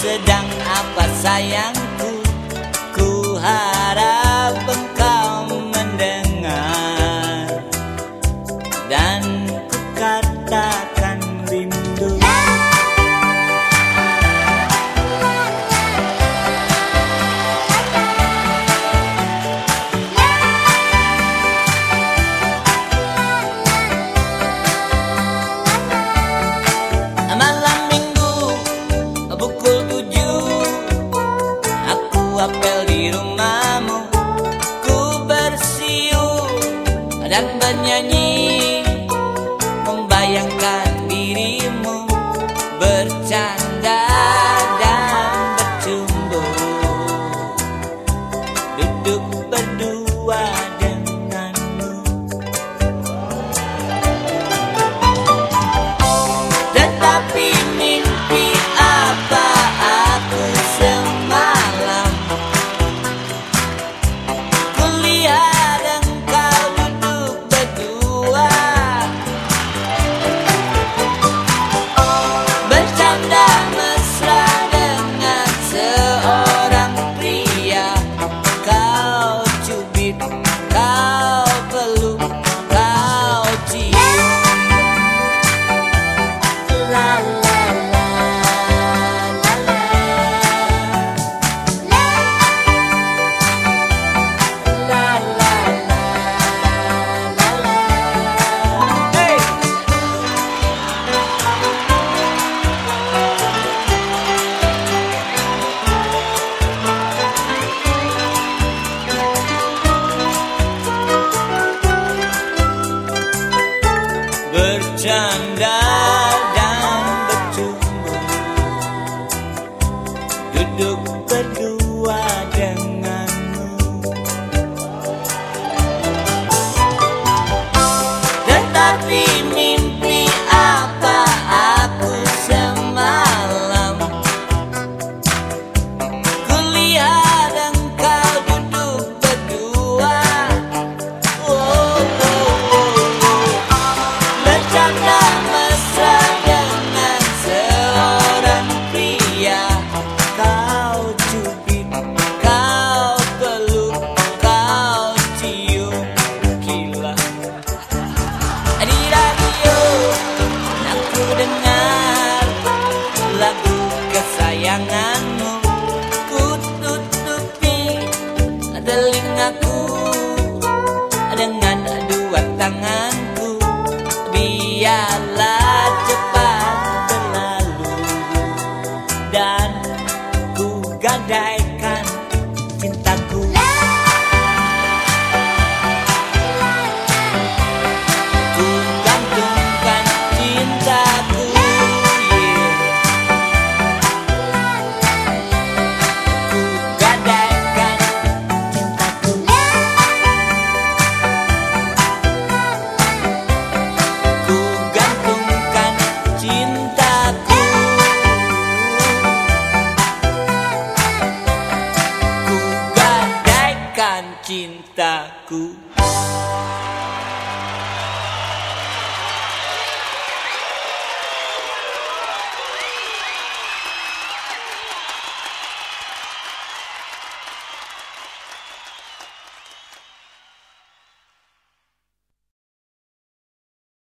sedang apa sayang? dan menyanyi membayangkan hidup berdua telingaku dengan dua tanganku biarlah cepat berlalu. Dan ku gadai cool.